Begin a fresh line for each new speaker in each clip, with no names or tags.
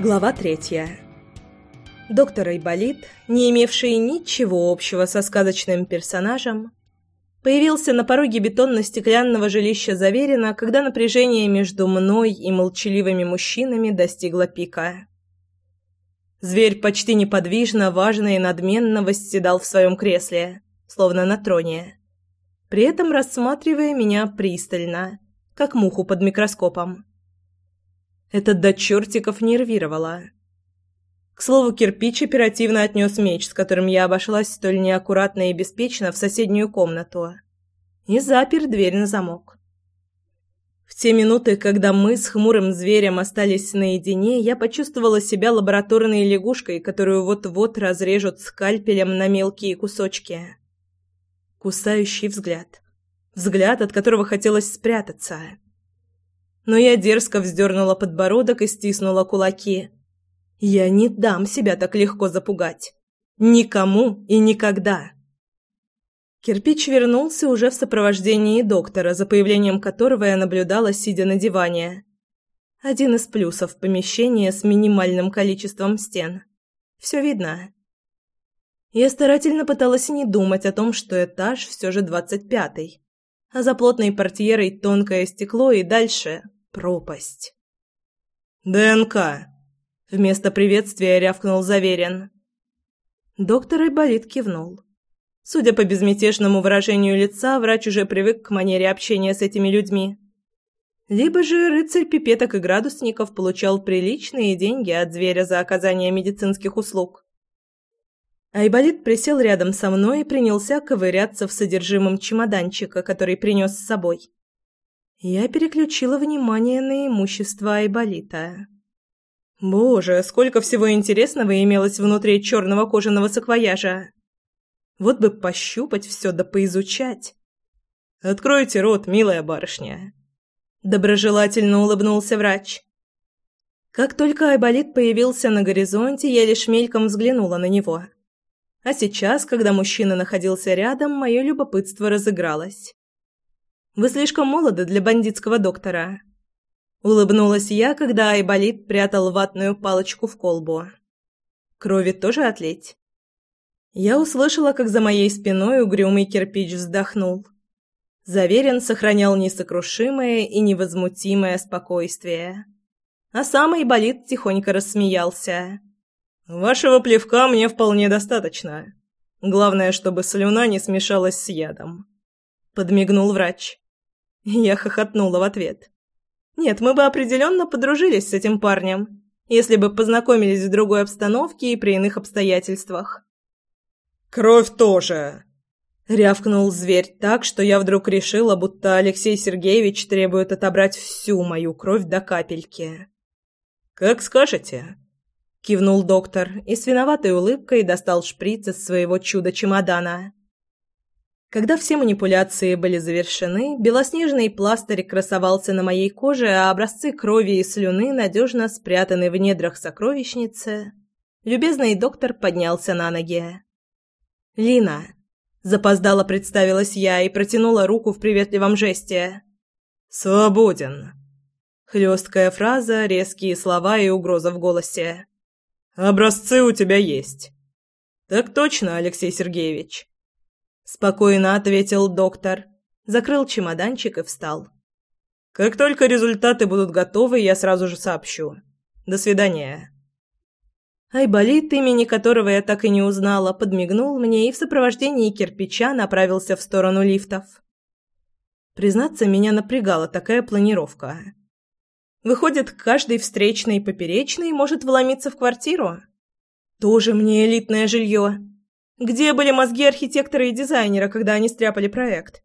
Глава третья. Доктор Айболит, не имевший ничего общего со сказочным персонажем, появился на пороге бетонно-стеклянного жилища Заверина, когда напряжение между мной и молчаливыми мужчинами достигло пика. Зверь почти неподвижно, важно и надменно восседал в своем кресле, словно на троне, при этом рассматривая меня пристально, как муху под микроскопом. Это до чертиков нервировало. К слову, кирпич оперативно отнес меч, с которым я обошлась столь неаккуратно и беспечно, в соседнюю комнату. И запер дверь на замок. В те минуты, когда мы с хмурым зверем остались наедине, я почувствовала себя лабораторной лягушкой, которую вот-вот разрежут скальпелем на мелкие кусочки. Кусающий взгляд. Взгляд, от которого хотелось спрятаться но я дерзко вздернула подбородок и стиснула кулаки. Я не дам себя так легко запугать. Никому и никогда. Кирпич вернулся уже в сопровождении доктора, за появлением которого я наблюдала, сидя на диване. Один из плюсов помещения с минимальным количеством стен. Все видно. Я старательно пыталась не думать о том, что этаж все же двадцать пятый, а за плотной портьерой тонкое стекло и дальше пропасть. «ДНК!» — вместо приветствия рявкнул Заверин. Доктор Айболит кивнул. Судя по безмятежному выражению лица, врач уже привык к манере общения с этими людьми. Либо же рыцарь пипеток и градусников получал приличные деньги от зверя за оказание медицинских услуг. Айболит присел рядом со мной и принялся ковыряться в содержимом чемоданчика, который принес с собой. Я переключила внимание на имущество Айболита. Боже, сколько всего интересного имелось внутри черного кожаного саквояжа. Вот бы пощупать все да поизучать. «Откройте рот, милая барышня!» Доброжелательно улыбнулся врач. Как только Айболит появился на горизонте, я лишь мельком взглянула на него. А сейчас, когда мужчина находился рядом, мое любопытство разыгралось. Вы слишком молоды для бандитского доктора». Улыбнулась я, когда Айболит прятал ватную палочку в колбу. «Крови тоже отлить?» Я услышала, как за моей спиной угрюмый кирпич вздохнул. Заверен сохранял несокрушимое и невозмутимое спокойствие. А сам Айболит тихонько рассмеялся. «Вашего плевка мне вполне достаточно. Главное, чтобы слюна не смешалась с ядом», — подмигнул врач. Я хохотнула в ответ. Нет, мы бы определенно подружились с этим парнем, если бы познакомились в другой обстановке и при иных обстоятельствах. «Кровь тоже!» — рявкнул зверь так, что я вдруг решила, будто Алексей Сергеевич требует отобрать всю мою кровь до капельки. «Как скажете!» — кивнул доктор и с виноватой улыбкой достал шприц из своего чудо-чемодана. Когда все манипуляции были завершены, белоснежный пластырь красовался на моей коже, а образцы крови и слюны надежно спрятаны в недрах сокровищницы. Любезный доктор поднялся на ноги. «Лина!» – запоздало представилась я и протянула руку в приветливом жесте. «Свободен!» Хлесткая фраза, резкие слова и угроза в голосе. «Образцы у тебя есть». «Так точно, Алексей Сергеевич». Спокойно ответил доктор, закрыл чемоданчик и встал. Как только результаты будут готовы, я сразу же сообщу. До свидания. Айболит, имени которого я так и не узнала, подмигнул мне и в сопровождении кирпича направился в сторону лифтов. Признаться, меня напрягала такая планировка. Выходит, каждый встречный поперечный может вломиться в квартиру? Тоже мне элитное жилье. Где были мозги архитектора и дизайнера, когда они стряпали проект?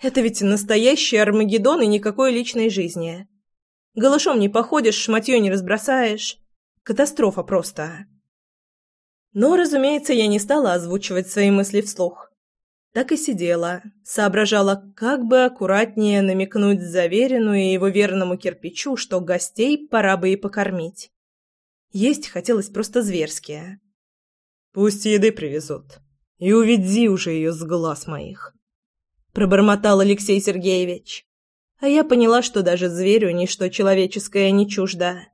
Это ведь настоящий Армагеддон и никакой личной жизни. Голышом не походишь, шматьё не разбросаешь. Катастрофа просто. Но, разумеется, я не стала озвучивать свои мысли вслух. Так и сидела, соображала, как бы аккуратнее намекнуть Заверину и его верному кирпичу, что гостей пора бы и покормить. Есть хотелось просто зверски. Пусть еды привезут. И уведи уже ее с глаз моих. Пробормотал Алексей Сергеевич. А я поняла, что даже зверю ничто человеческое не чуждо.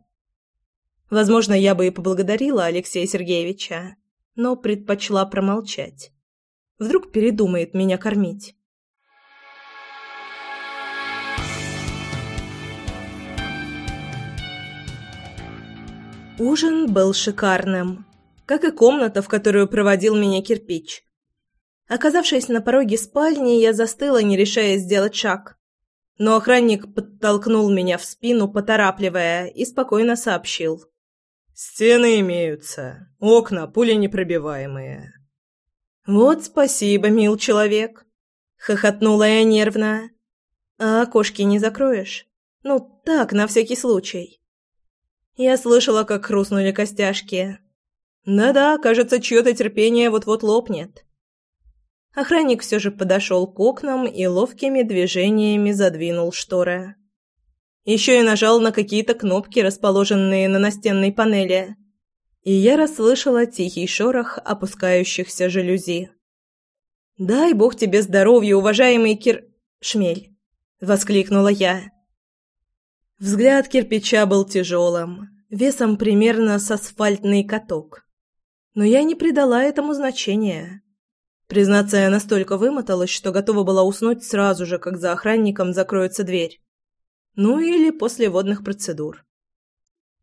Возможно, я бы и поблагодарила Алексея Сергеевича, но предпочла промолчать. Вдруг передумает меня кормить. Ужин был шикарным, как и комната, в которую проводил меня кирпич. Оказавшись на пороге спальни, я застыла, не решая сделать шаг. Но охранник подтолкнул меня в спину, поторапливая, и спокойно сообщил. «Стены имеются, окна пуленепробиваемые». «Вот спасибо, мил человек», — хохотнула я нервно. «А окошки не закроешь? Ну, так, на всякий случай». Я слышала, как хрустнули костяшки. Да-да, кажется, чье-то терпение вот-вот лопнет. Охранник все же подошел к окнам и ловкими движениями задвинул шторы. Еще и нажал на какие-то кнопки, расположенные на настенной панели. И я расслышала тихий шорох опускающихся жалюзи. «Дай бог тебе здоровья, уважаемый Кир... Шмель!» — воскликнула я. Взгляд кирпича был тяжелым, весом примерно с асфальтный каток. Но я не придала этому значения. Признаться, я настолько вымоталась, что готова была уснуть сразу же, как за охранником закроется дверь. Ну или после водных процедур.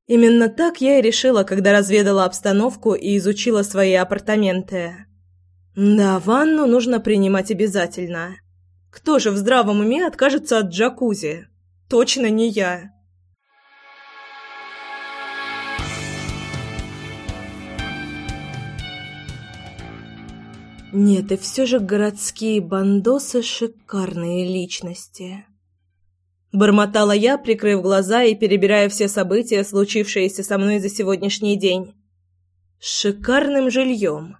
Именно так я и решила, когда разведала обстановку и изучила свои апартаменты. Да, ванну нужно принимать обязательно. Кто же в здравом уме откажется от джакузи? Точно не я. Нет, и все же городские бандосы — шикарные личности. Бормотала я, прикрыв глаза и перебирая все события, случившиеся со мной за сегодняшний день. С шикарным жильем.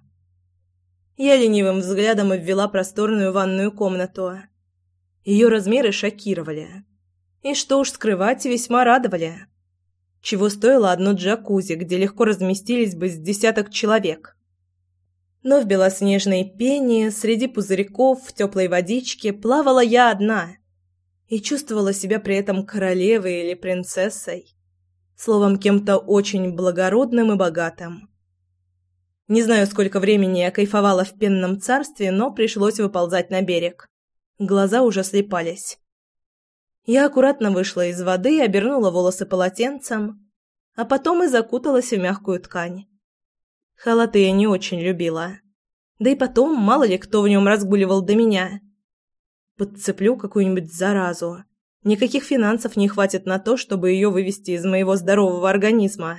Я ленивым взглядом обвела просторную ванную комнату. Ее размеры шокировали. И что уж скрывать, весьма радовали. Чего стоило одно джакузи, где легко разместились бы с десяток человек. Но в белоснежной пене, среди пузырьков, в теплой водичке плавала я одна и чувствовала себя при этом королевой или принцессой. Словом, кем-то очень благородным и богатым. Не знаю, сколько времени я кайфовала в пенном царстве, но пришлось выползать на берег. Глаза уже слепались. Я аккуратно вышла из воды, обернула волосы полотенцем, а потом и закуталась в мягкую ткань. Халаты я не очень любила. Да и потом, мало ли кто в нем разгуливал до меня. Подцеплю какую-нибудь заразу. Никаких финансов не хватит на то, чтобы ее вывести из моего здорового организма.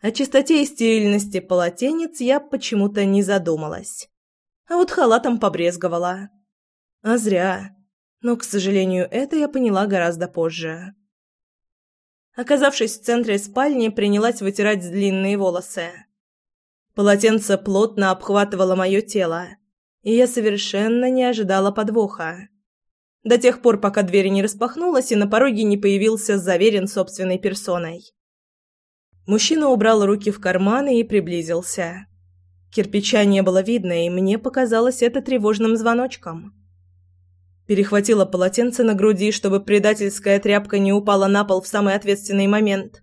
О чистоте и стерильности полотенец я почему-то не задумалась. А вот халатом побрезговала. А зря. Но, к сожалению, это я поняла гораздо позже. Оказавшись в центре спальни, принялась вытирать длинные волосы. Полотенце плотно обхватывало мое тело, и я совершенно не ожидала подвоха. До тех пор, пока дверь не распахнулась и на пороге не появился заверен собственной персоной. Мужчина убрал руки в карманы и приблизился. Кирпича не было видно, и мне показалось это тревожным звоночком перехватила полотенце на груди, чтобы предательская тряпка не упала на пол в самый ответственный момент.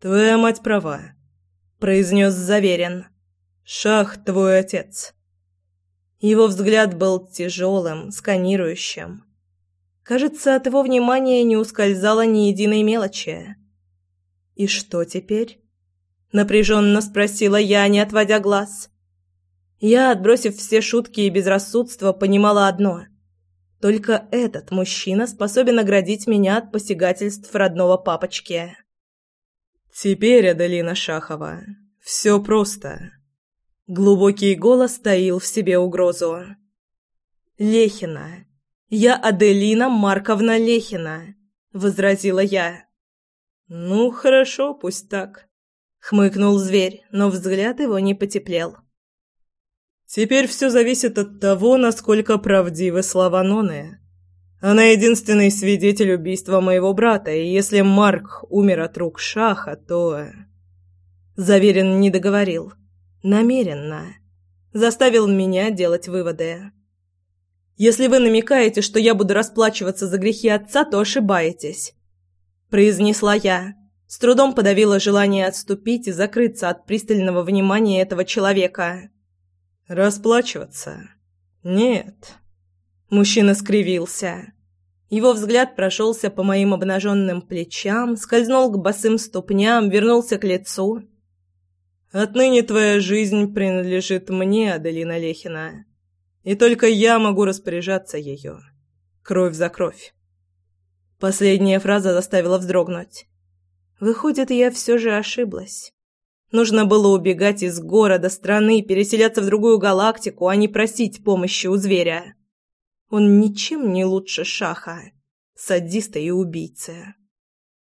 «Твоя мать права», — произнес Заверен. «Шах твой отец». Его взгляд был тяжелым, сканирующим. Кажется, от его внимания не ускользало ни единой мелочи. «И что теперь?» — напряженно спросила я, не отводя глаз. Я, отбросив все шутки и безрассудство, понимала одно — только этот мужчина способен наградить меня от посягательств родного папочки. Теперь, Аделина Шахова, все просто. Глубокий голос таил в себе угрозу. Лехина. Я Аделина Марковна Лехина, возразила я. Ну, хорошо, пусть так, хмыкнул зверь, но взгляд его не потеплел. Теперь все зависит от того, насколько правдивы слова Ноны. Она единственный свидетель убийства моего брата, и если Марк умер от рук Шаха, то... Заверен не договорил. Намеренно. Заставил меня делать выводы. Если вы намекаете, что я буду расплачиваться за грехи отца, то ошибаетесь. Произнесла я. С трудом подавила желание отступить и закрыться от пристального внимания этого человека. «Расплачиваться? Нет». Мужчина скривился. Его взгляд прошелся по моим обнаженным плечам, скользнул к босым ступням, вернулся к лицу. «Отныне твоя жизнь принадлежит мне, Аделина Лехина, и только я могу распоряжаться ее. Кровь за кровь». Последняя фраза заставила вздрогнуть. Выходит, я все же ошиблась. Нужно было убегать из города, страны, переселяться в другую галактику, а не просить помощи у зверя. Он ничем не лучше Шаха, садиста и убийцы.